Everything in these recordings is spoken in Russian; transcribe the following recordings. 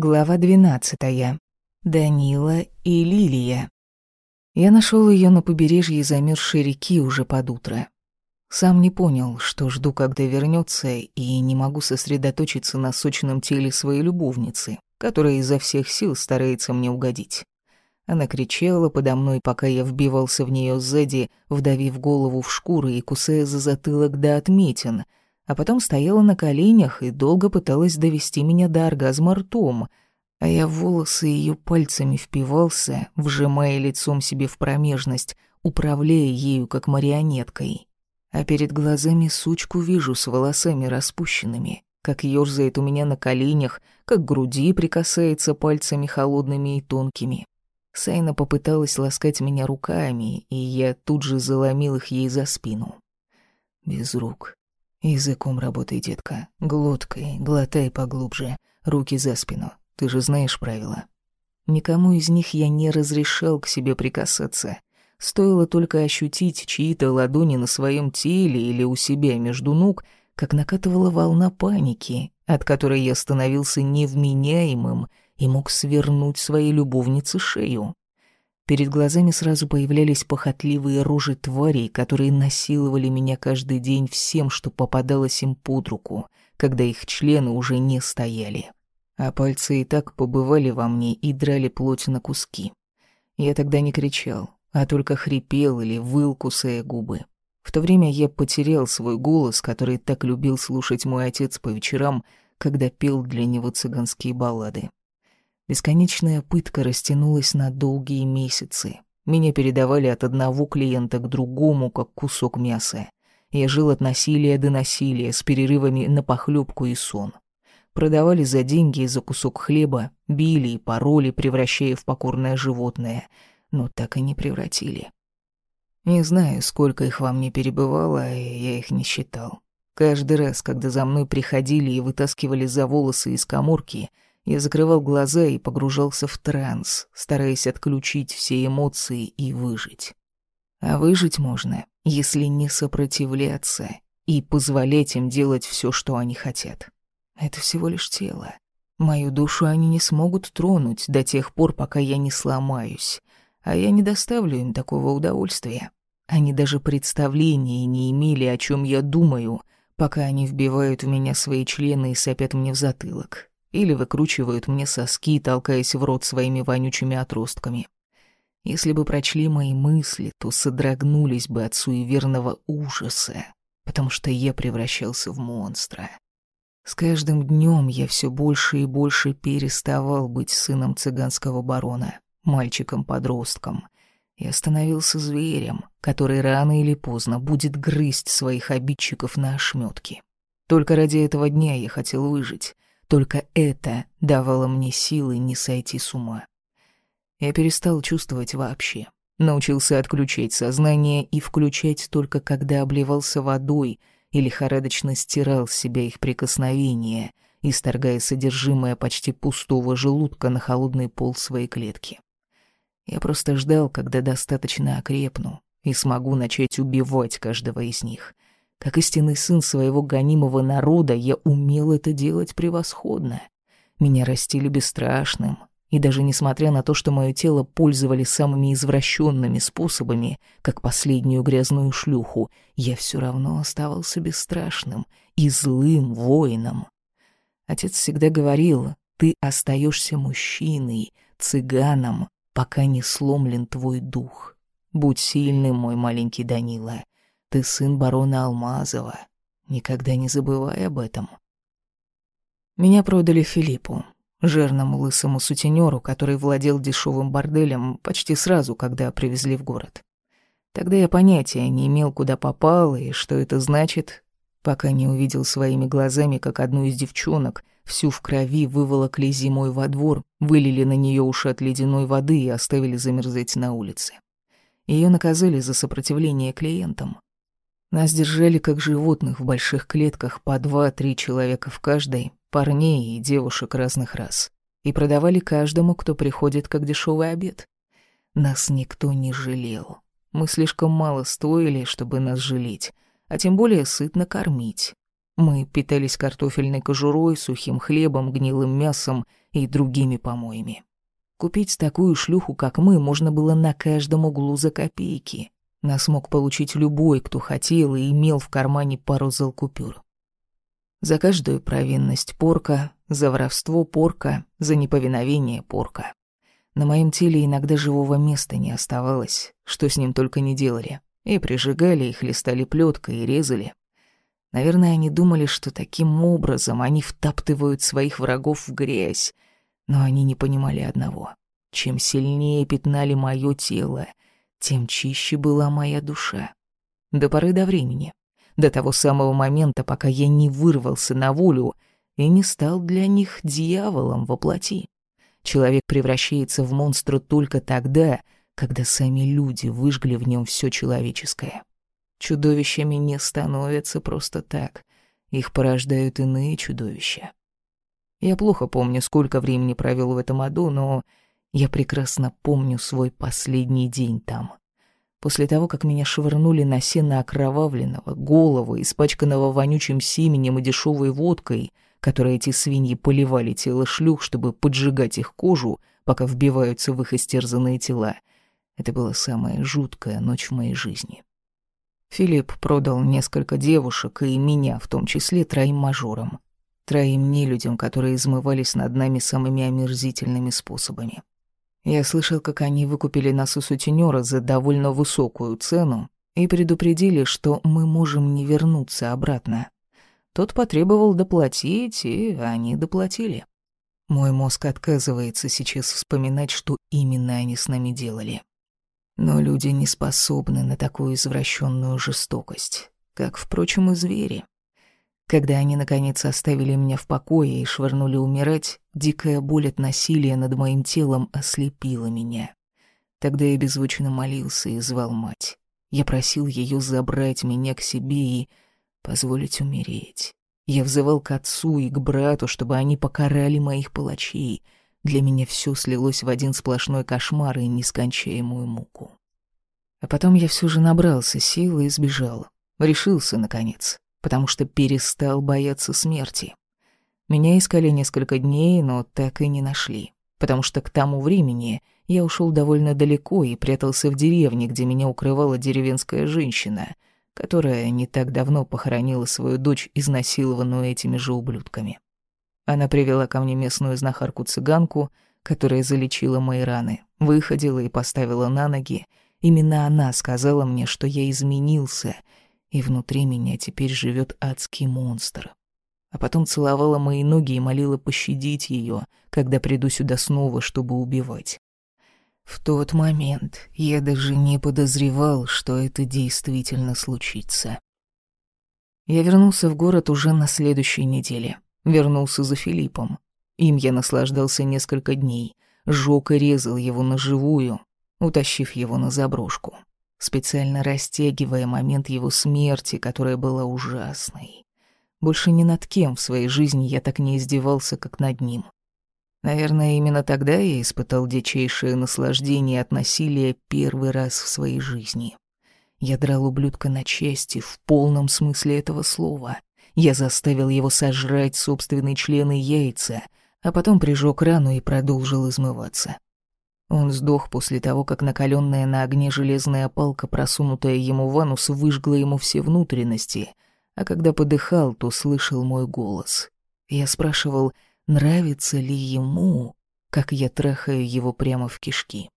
Глава двенадцатая. Данила и Лилия. Я нашел ее на побережье замерзшей реки уже под утро. Сам не понял, что жду, когда вернется, и не могу сосредоточиться на сочном теле своей любовницы, которая изо всех сил старается мне угодить. Она кричала подо мной, пока я вбивался в нее сзади, вдавив голову в шкуры и кусая за затылок до отметин — а потом стояла на коленях и долго пыталась довести меня до оргазма ртом, а я в волосы ее пальцами впивался, вжимая лицом себе в промежность, управляя ею как марионеткой. А перед глазами сучку вижу с волосами распущенными, как ёрзает у меня на коленях, как груди прикасается пальцами холодными и тонкими. Сайна попыталась ласкать меня руками, и я тут же заломил их ей за спину. Без рук, Языком работай, детка. Глоткой, глотай поглубже. Руки за спину. Ты же знаешь правила. Никому из них я не разрешал к себе прикасаться. Стоило только ощутить чьи-то ладони на своем теле или у себя между ног, как накатывала волна паники, от которой я становился невменяемым и мог свернуть своей любовнице шею. Перед глазами сразу появлялись похотливые рожи тварей, которые насиловали меня каждый день всем, что попадалось им под руку, когда их члены уже не стояли. А пальцы и так побывали во мне и драли плоть на куски. Я тогда не кричал, а только хрипел или выл, кусая губы. В то время я потерял свой голос, который так любил слушать мой отец по вечерам, когда пел для него цыганские баллады. Бесконечная пытка растянулась на долгие месяцы. Меня передавали от одного клиента к другому, как кусок мяса. Я жил от насилия до насилия, с перерывами на похлебку и сон. Продавали за деньги и за кусок хлеба, били и пороли, превращая в покорное животное, но так и не превратили. Не знаю, сколько их во мне перебывало, и я их не считал. Каждый раз, когда за мной приходили и вытаскивали за волосы из коморки — я закрывал глаза и погружался в транс, стараясь отключить все эмоции и выжить. А выжить можно, если не сопротивляться и позволять им делать все, что они хотят. Это всего лишь тело. Мою душу они не смогут тронуть до тех пор, пока я не сломаюсь, а я не доставлю им такого удовольствия. Они даже представления не имели, о чем я думаю, пока они вбивают в меня свои члены и сопят мне в затылок или выкручивают мне соски, толкаясь в рот своими вонючими отростками. Если бы прочли мои мысли, то содрогнулись бы от суеверного ужаса, потому что я превращался в монстра. С каждым днем я все больше и больше переставал быть сыном цыганского барона, мальчиком-подростком. Я становился зверем, который рано или поздно будет грызть своих обидчиков на ошметки. Только ради этого дня я хотел выжить — только это давало мне силы не сойти с ума. Я перестал чувствовать вообще. Научился отключать сознание и включать только когда обливался водой и лихорадочно стирал с себя их прикосновения, исторгая содержимое почти пустого желудка на холодный пол своей клетки. Я просто ждал, когда достаточно окрепну и смогу начать убивать каждого из них — как истинный сын своего гонимого народа, я умел это делать превосходно. Меня растили бесстрашным, и даже несмотря на то, что мое тело пользовали самыми извращенными способами, как последнюю грязную шлюху, я все равно оставался бесстрашным и злым воином. Отец всегда говорил, ты остаешься мужчиной, цыганом, пока не сломлен твой дух. Будь сильным, мой маленький Данила. Ты сын барона Алмазова. Никогда не забывай об этом. Меня продали Филиппу, жирному лысому сутенеру, который владел дешевым борделем почти сразу, когда привезли в город. Тогда я понятия не имел, куда попал и что это значит, пока не увидел своими глазами, как одну из девчонок всю в крови выволокли зимой во двор, вылили на нее уши от ледяной воды и оставили замерзать на улице. Ее наказали за сопротивление клиентам. Нас держали как животных в больших клетках по два-три человека в каждой, парней и девушек разных рас. И продавали каждому, кто приходит как дешевый обед. Нас никто не жалел. Мы слишком мало стоили, чтобы нас жалеть, а тем более сытно кормить. Мы питались картофельной кожурой, сухим хлебом, гнилым мясом и другими помоями. Купить такую шлюху, как мы, можно было на каждом углу за копейки. Нас мог получить любой, кто хотел и имел в кармане пару залкупюр. За каждую провинность порка, за воровство порка, за неповиновение порка. На моем теле иногда живого места не оставалось, что с ним только не делали. И прижигали, и хлестали плеткой, и резали. Наверное, они думали, что таким образом они втаптывают своих врагов в грязь, но они не понимали одного. Чем сильнее пятнали мое тело, тем чище была моя душа. До поры до времени, до того самого момента, пока я не вырвался на волю и не стал для них дьяволом во плоти. Человек превращается в монстра только тогда, когда сами люди выжгли в нем все человеческое. Чудовищами не становятся просто так. Их порождают иные чудовища. Я плохо помню, сколько времени провел в этом аду, но я прекрасно помню свой последний день там. После того, как меня швырнули на сено окровавленного, голого, испачканного вонючим семенем и дешевой водкой, которой эти свиньи поливали тело шлюх, чтобы поджигать их кожу, пока вбиваются в их истерзанные тела, это была самая жуткая ночь в моей жизни. Филипп продал несколько девушек, и меня, в том числе, троим мажорам. Троим нелюдям, которые измывались над нами самыми омерзительными способами. Я слышал, как они выкупили нас у сутенёра за довольно высокую цену и предупредили, что мы можем не вернуться обратно. Тот потребовал доплатить, и они доплатили. Мой мозг отказывается сейчас вспоминать, что именно они с нами делали. Но люди не способны на такую извращенную жестокость, как, впрочем, и звери. Когда они, наконец, оставили меня в покое и швырнули умирать, дикая боль от насилия над моим телом ослепила меня. Тогда я беззвучно молился и звал мать. Я просил ее забрать меня к себе и позволить умереть. Я взывал к отцу и к брату, чтобы они покарали моих палачей — для меня все слилось в один сплошной кошмар и нескончаемую муку. А потом я все же набрался сил и сбежал. Решился, наконец, потому что перестал бояться смерти. Меня искали несколько дней, но так и не нашли, потому что к тому времени я ушел довольно далеко и прятался в деревне, где меня укрывала деревенская женщина, которая не так давно похоронила свою дочь, изнасилованную этими же ублюдками. Она привела ко мне местную знахарку-цыганку, которая залечила мои раны, выходила и поставила на ноги. Именно она сказала мне, что я изменился, и внутри меня теперь живет адский монстр. А потом целовала мои ноги и молила пощадить ее, когда приду сюда снова, чтобы убивать. В тот момент я даже не подозревал, что это действительно случится. Я вернулся в город уже на следующей неделе. Вернулся за Филиппом. Им я наслаждался несколько дней. Жёг и резал его на живую, утащив его на заброшку, специально растягивая момент его смерти, которая была ужасной. Больше ни над кем в своей жизни я так не издевался, как над ним. Наверное, именно тогда я испытал дичайшее наслаждение от насилия первый раз в своей жизни. Я драл ублюдка на части в полном смысле этого слова. Я заставил его сожрать собственные члены яйца, а потом прижег рану и продолжил измываться. Он сдох после того, как накаленная на огне железная палка, просунутая ему в анус, выжгла ему все внутренности, а когда подыхал, то слышал мой голос. Я спрашивал, нравится ли ему, как я трахаю его прямо в кишки.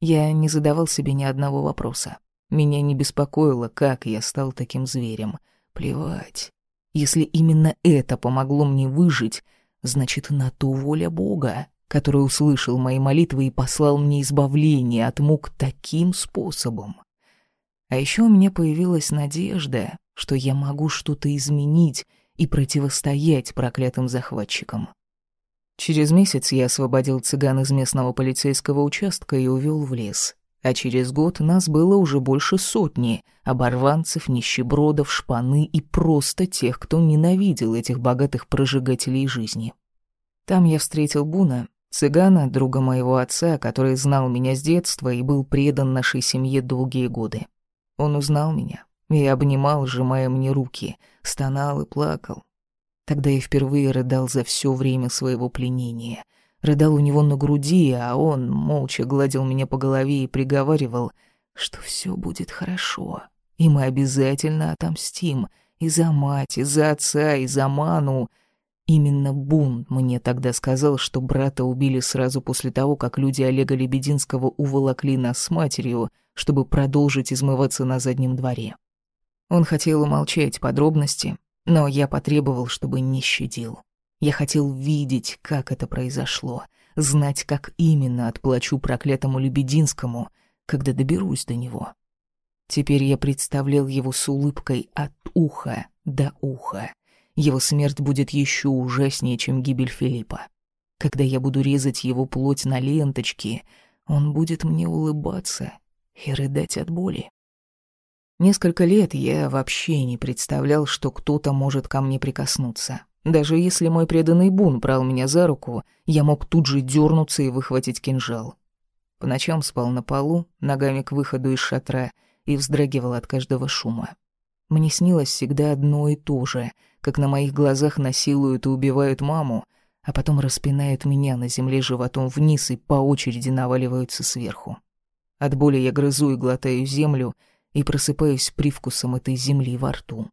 Я не задавал себе ни одного вопроса. Меня не беспокоило, как я стал таким зверем — Плевать. Если именно это помогло мне выжить, значит, на то воля Бога, который услышал мои молитвы и послал мне избавление от мук таким способом. А еще у меня появилась надежда, что я могу что-то изменить и противостоять проклятым захватчикам. Через месяц я освободил цыган из местного полицейского участка и увел в лес а через год нас было уже больше сотни — оборванцев, нищебродов, шпаны и просто тех, кто ненавидел этих богатых прожигателей жизни. Там я встретил Буна, цыгана, друга моего отца, который знал меня с детства и был предан нашей семье долгие годы. Он узнал меня, и обнимал, сжимая мне руки, стонал и плакал. Тогда я впервые рыдал за все время своего пленения. Рыдал у него на груди, а он молча гладил меня по голове и приговаривал, что все будет хорошо, и мы обязательно отомстим и за мать, и за отца, и за Ману. Именно Бун мне тогда сказал, что брата убили сразу после того, как люди Олега Лебединского уволокли нас с матерью, чтобы продолжить измываться на заднем дворе. Он хотел умолчать подробности, но я потребовал, чтобы не щадил. Я хотел видеть, как это произошло, знать, как именно отплачу проклятому Лебединскому, когда доберусь до него. Теперь я представлял его с улыбкой от уха до уха. Его смерть будет еще ужаснее, чем гибель Филиппа. Когда я буду резать его плоть на ленточки, он будет мне улыбаться и рыдать от боли. Несколько лет я вообще не представлял, что кто-то может ко мне прикоснуться. Даже если мой преданный Бун брал меня за руку, я мог тут же дернуться и выхватить кинжал. По ночам спал на полу, ногами к выходу из шатра, и вздрагивал от каждого шума. Мне снилось всегда одно и то же, как на моих глазах насилуют и убивают маму, а потом распинают меня на земле животом вниз и по очереди наваливаются сверху. От боли я грызу и глотаю землю, и просыпаюсь привкусом этой земли во рту.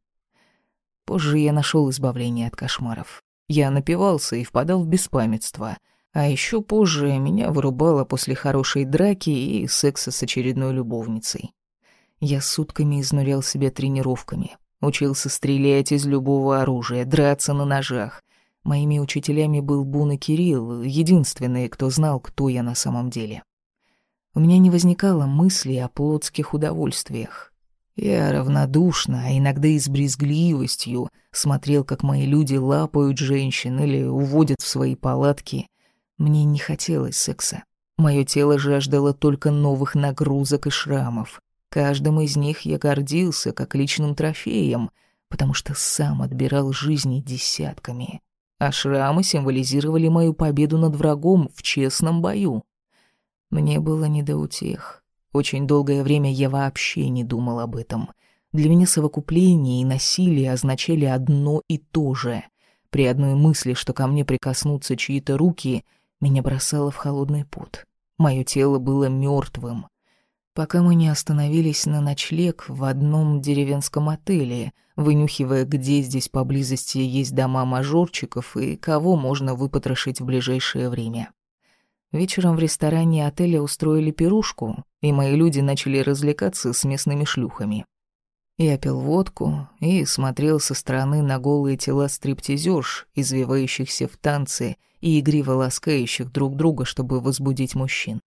Позже я нашел избавление от кошмаров. Я напивался и впадал в беспамятство, а еще позже меня вырубало после хорошей драки и секса с очередной любовницей. Я сутками изнурял себя тренировками, учился стрелять из любого оружия, драться на ножах. Моими учителями был Бун и Кирилл, единственные, кто знал, кто я на самом деле. У меня не возникало мысли о плотских удовольствиях. Я равнодушно, а иногда и с брезгливостью смотрел, как мои люди лапают женщин или уводят в свои палатки. Мне не хотелось секса. Мое тело жаждало только новых нагрузок и шрамов. Каждым из них я гордился как личным трофеем, потому что сам отбирал жизни десятками. А шрамы символизировали мою победу над врагом в честном бою. Мне было не до утех. Очень долгое время я вообще не думал об этом. Для меня совокупление и насилие означали одно и то же. При одной мысли, что ко мне прикоснутся чьи-то руки, меня бросало в холодный пот. Мое тело было мертвым. Пока мы не остановились на ночлег в одном деревенском отеле, вынюхивая, где здесь поблизости есть дома мажорчиков и кого можно выпотрошить в ближайшее время. Вечером в ресторане отеля устроили пирушку, и мои люди начали развлекаться с местными шлюхами. Я пил водку и смотрел со стороны на голые тела стриптизерш, извивающихся в танце и игриво ласкающих друг друга, чтобы возбудить мужчин.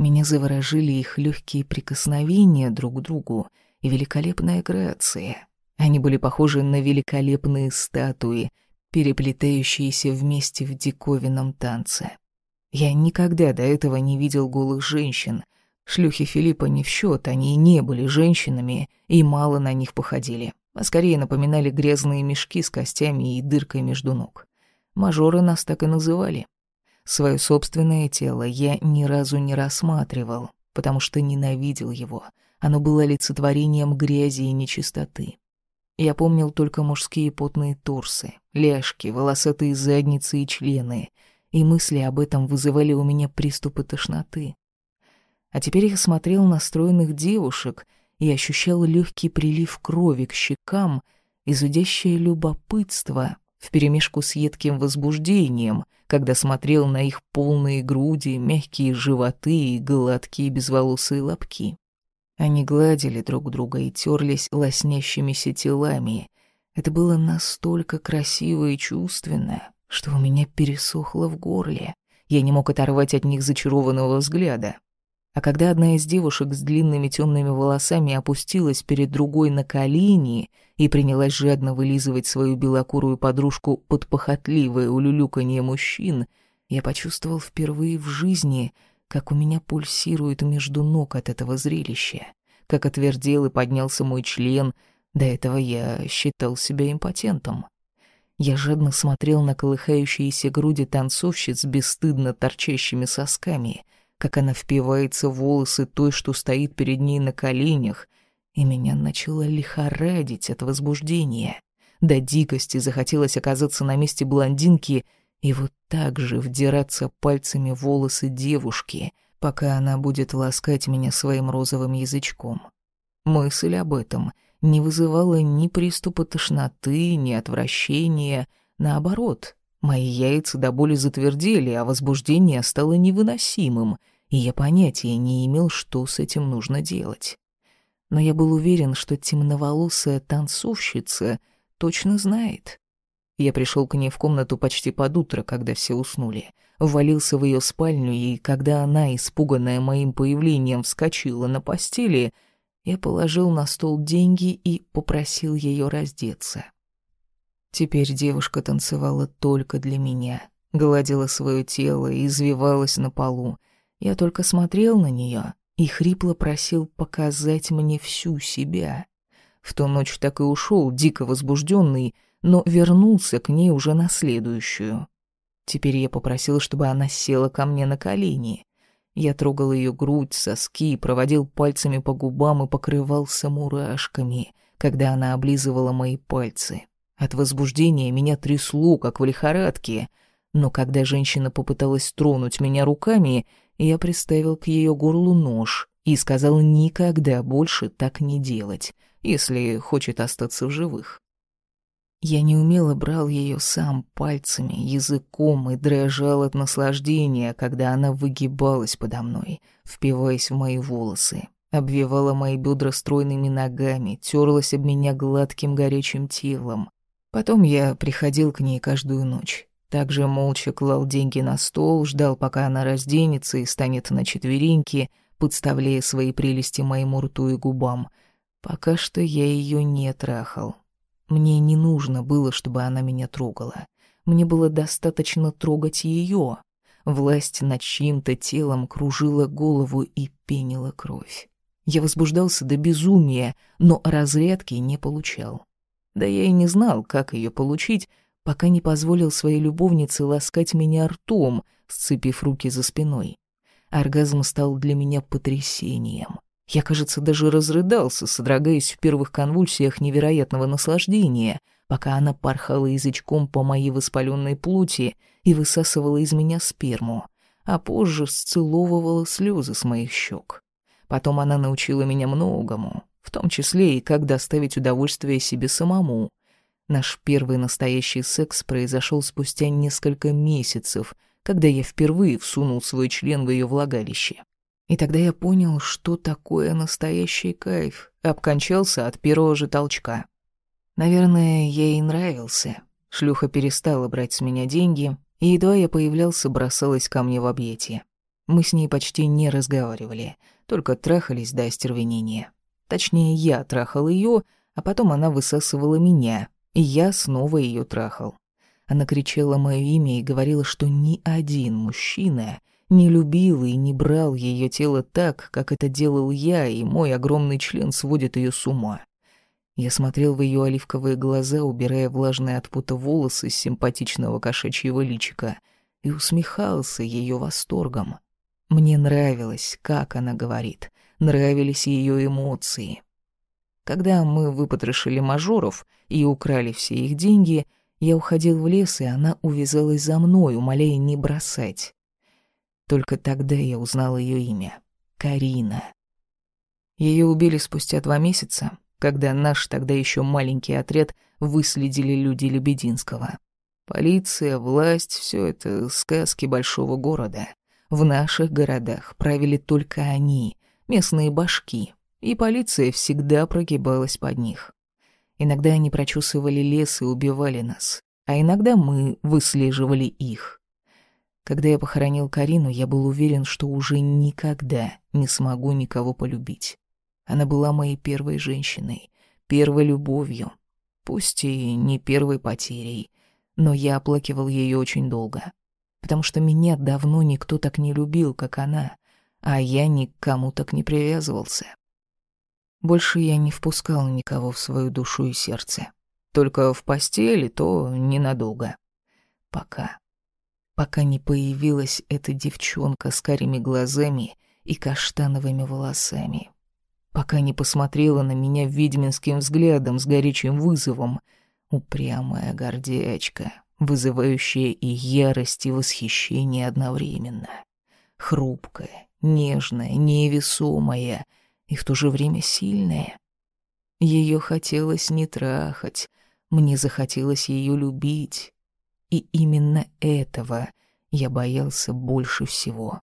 Меня заворожили их легкие прикосновения друг к другу и великолепная грация. Они были похожи на великолепные статуи, переплетающиеся вместе в диковинном танце. Я никогда до этого не видел голых женщин. Шлюхи Филиппа не в счет, они и не были женщинами, и мало на них походили, а скорее напоминали грязные мешки с костями и дыркой между ног. Мажоры нас так и называли. Своё собственное тело я ни разу не рассматривал, потому что ненавидел его. Оно было олицетворением грязи и нечистоты. Я помнил только мужские потные торсы, ляжки, волосатые задницы и члены — и мысли об этом вызывали у меня приступы тошноты. А теперь я смотрел на стройных девушек и ощущал легкий прилив крови к щекам и любопытство вперемешку с едким возбуждением, когда смотрел на их полные груди, мягкие животы и гладкие безволосые лобки. Они гладили друг друга и терлись лоснящимися телами. Это было настолько красиво и чувственно, что у меня пересохло в горле. Я не мог оторвать от них зачарованного взгляда. А когда одна из девушек с длинными темными волосами опустилась перед другой на колени и принялась жадно вылизывать свою белокурую подружку под похотливое улюлюканье мужчин, я почувствовал впервые в жизни, как у меня пульсирует между ног от этого зрелища, как отвердел и поднялся мой член, до этого я считал себя импотентом. Я жадно смотрел на колыхающиеся груди танцовщиц с бесстыдно торчащими сосками, как она впивается в волосы той, что стоит перед ней на коленях, и меня начало лихорадить от возбуждения. До дикости захотелось оказаться на месте блондинки и вот так же вдираться пальцами в волосы девушки, пока она будет ласкать меня своим розовым язычком. Мысль об этом не вызывала ни приступа тошноты, ни отвращения. Наоборот, мои яйца до боли затвердели, а возбуждение стало невыносимым, и я понятия не имел, что с этим нужно делать. Но я был уверен, что темноволосая танцовщица точно знает. Я пришел к ней в комнату почти под утро, когда все уснули. Ввалился в ее спальню, и когда она, испуганная моим появлением, вскочила на постели, я положил на стол деньги и попросил ее раздеться. Теперь девушка танцевала только для меня, гладила свое тело и извивалась на полу. Я только смотрел на нее и хрипло просил показать мне всю себя. В ту ночь так и ушел, дико возбужденный, но вернулся к ней уже на следующую. Теперь я попросил, чтобы она села ко мне на колени. Я трогал ее грудь, соски, проводил пальцами по губам и покрывался мурашками, когда она облизывала мои пальцы. От возбуждения меня трясло, как в лихорадке, но когда женщина попыталась тронуть меня руками, я приставил к ее горлу нож и сказал никогда больше так не делать, если хочет остаться в живых. Я неумело брал ее сам пальцами, языком и дрожал от наслаждения, когда она выгибалась подо мной, впиваясь в мои волосы, обвивала мои бедра стройными ногами, терлась об меня гладким горячим телом. Потом я приходил к ней каждую ночь. Также молча клал деньги на стол, ждал, пока она разденется и станет на четвереньки, подставляя свои прелести моему рту и губам. Пока что я ее не трахал, мне не нужно было, чтобы она меня трогала. Мне было достаточно трогать ее. Власть над чьим-то телом кружила голову и пенила кровь. Я возбуждался до безумия, но разрядки не получал. Да я и не знал, как ее получить, пока не позволил своей любовнице ласкать меня ртом, сцепив руки за спиной. Оргазм стал для меня потрясением. Я, кажется, даже разрыдался, содрогаясь в первых конвульсиях невероятного наслаждения, пока она порхала язычком по моей воспаленной плоти и высасывала из меня сперму, а позже сцеловывала слезы с моих щек. Потом она научила меня многому, в том числе и как доставить удовольствие себе самому. Наш первый настоящий секс произошел спустя несколько месяцев, когда я впервые всунул свой член в ее влагалище. И тогда я понял, что такое настоящий кайф. Обкончался от первого же толчка. Наверное, ей нравился. Шлюха перестала брать с меня деньги, и едва я появлялся, бросалась ко мне в объятия. Мы с ней почти не разговаривали, только трахались до остервенения. Точнее, я трахал ее, а потом она высасывала меня, и я снова ее трахал. Она кричала мое имя и говорила, что ни один мужчина не любил и не брал ее тело так, как это делал я, и мой огромный член сводит ее с ума. Я смотрел в ее оливковые глаза, убирая влажные от пута волосы с симпатичного кошачьего личика, и усмехался ее восторгом. Мне нравилось, как она говорит, нравились ее эмоции. Когда мы выпотрошили мажоров и украли все их деньги, я уходил в лес, и она увязалась за мной, умоляя не бросать. Только тогда я узнал ее имя — Карина. Ее убили спустя два месяца, когда наш тогда еще маленький отряд выследили люди Лебединского. Полиция, власть — все это сказки большого города. В наших городах правили только они, местные башки, и полиция всегда прогибалась под них. Иногда они прочесывали лес и убивали нас, а иногда мы выслеживали их. Когда я похоронил Карину, я был уверен, что уже никогда не смогу никого полюбить. Она была моей первой женщиной, первой любовью, пусть и не первой потерей, но я оплакивал ее очень долго, потому что меня давно никто так не любил, как она, а я ни к кому так не привязывался. Больше я не впускал никого в свою душу и сердце. Только в постели, то ненадолго. Пока пока не появилась эта девчонка с карими глазами и каштановыми волосами. пока не посмотрела на меня ведьминским взглядом с горячим вызовом. Упрямая гордячка, вызывающая и ярость, и восхищение одновременно. Хрупкая, нежная, невесомая и в то же время сильная. Ее хотелось не трахать, мне захотелось ее любить. И именно этого я боялся больше всего.